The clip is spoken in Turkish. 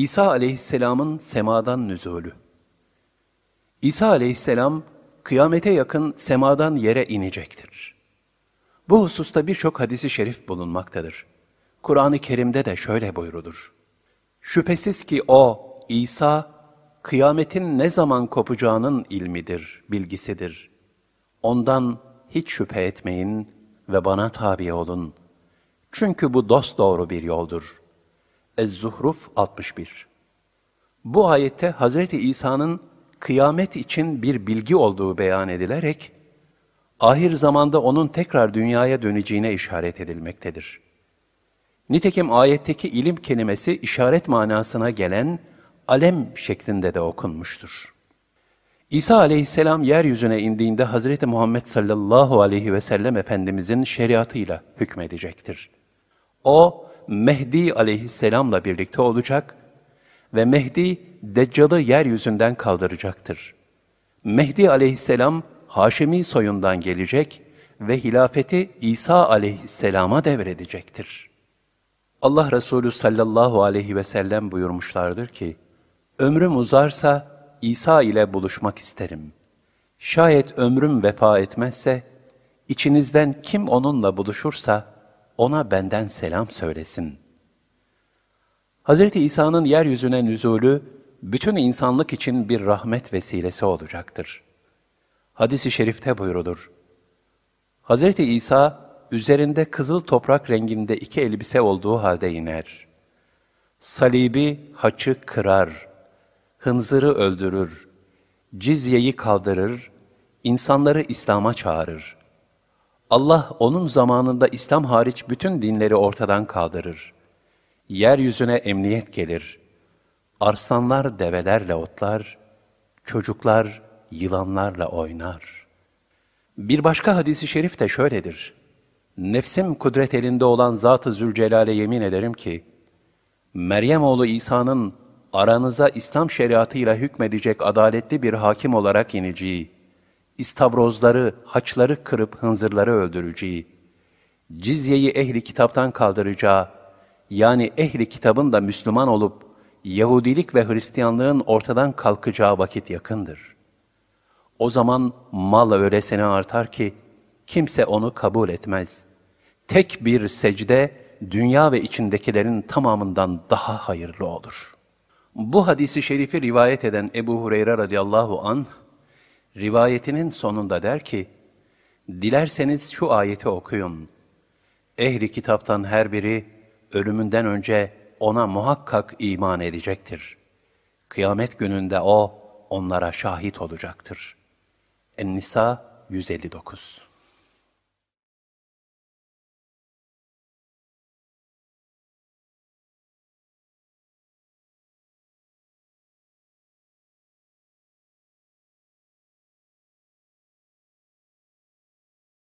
İsa aleyhisselamın semadan nüzulü. İsa aleyhisselam kıyamete yakın semadan yere inecektir. Bu hususta birçok hadisi şerif bulunmaktadır. Kur'an-ı Kerim'de de şöyle buyurulur. Şüphesiz ki o, İsa, kıyametin ne zaman kopacağının ilmidir, bilgisidir. Ondan hiç şüphe etmeyin ve bana tabi olun. Çünkü bu dost doğru bir yoldur. Ez-Zuhruf 61 Bu ayette Hz. İsa'nın kıyamet için bir bilgi olduğu beyan edilerek, ahir zamanda onun tekrar dünyaya döneceğine işaret edilmektedir. Nitekim ayetteki ilim kelimesi işaret manasına gelen alem şeklinde de okunmuştur. İsa aleyhisselam yeryüzüne indiğinde Hazreti Muhammed sallallahu aleyhi ve sellem Efendimizin şeriatıyla hükmedecektir. O, Mehdi aleyhisselamla birlikte olacak ve Mehdi, Deccal'ı yeryüzünden kaldıracaktır. Mehdi aleyhisselam, Haşimi soyundan gelecek ve hilafeti İsa aleyhisselama devredecektir. Allah Resulü sallallahu aleyhi ve sellem buyurmuşlardır ki, Ömrüm uzarsa İsa ile buluşmak isterim. Şayet ömrüm vefa etmezse, içinizden kim onunla buluşursa, ona benden selam söylesin. Hz. İsa'nın yeryüzüne nüzulü, bütün insanlık için bir rahmet vesilesi olacaktır. Hadis-i şerifte buyurulur. Hz. İsa, üzerinde kızıl toprak renginde iki elbise olduğu halde iner. Salibi haçı kırar, hınzırı öldürür, cizyeyi kaldırır, insanları İslam'a çağırır. Allah onun zamanında İslam hariç bütün dinleri ortadan kaldırır. Yeryüzüne emniyet gelir. Arslanlar develerle otlar, çocuklar yılanlarla oynar. Bir başka hadisi şerif de şöyledir. Nefsim kudret elinde olan Zat-ı Zülcelal'e yemin ederim ki, Meryem oğlu İsa'nın aranıza İslam şeriatıyla hükmedecek adaletli bir hakim olarak ineceği, istabrozları, haçları kırıp hınzırları öldüreceği, cizyeyi ehli kitaptan kaldıracağı, yani ehli kitabın da Müslüman olup, Yahudilik ve Hristiyanlığın ortadan kalkacağı vakit yakındır. O zaman mal öylesine artar ki, kimse onu kabul etmez. Tek bir secde, dünya ve içindekilerin tamamından daha hayırlı olur. Bu hadisi şerifi rivayet eden Ebu Hureyre radıyallahu anh, rivayetinin sonunda der ki, Dilerseniz şu ayeti okuyun. Ehli kitaptan her biri ölümünden önce ona muhakkak iman edecektir. Kıyamet gününde o onlara şahit olacaktır. En-Nisa 159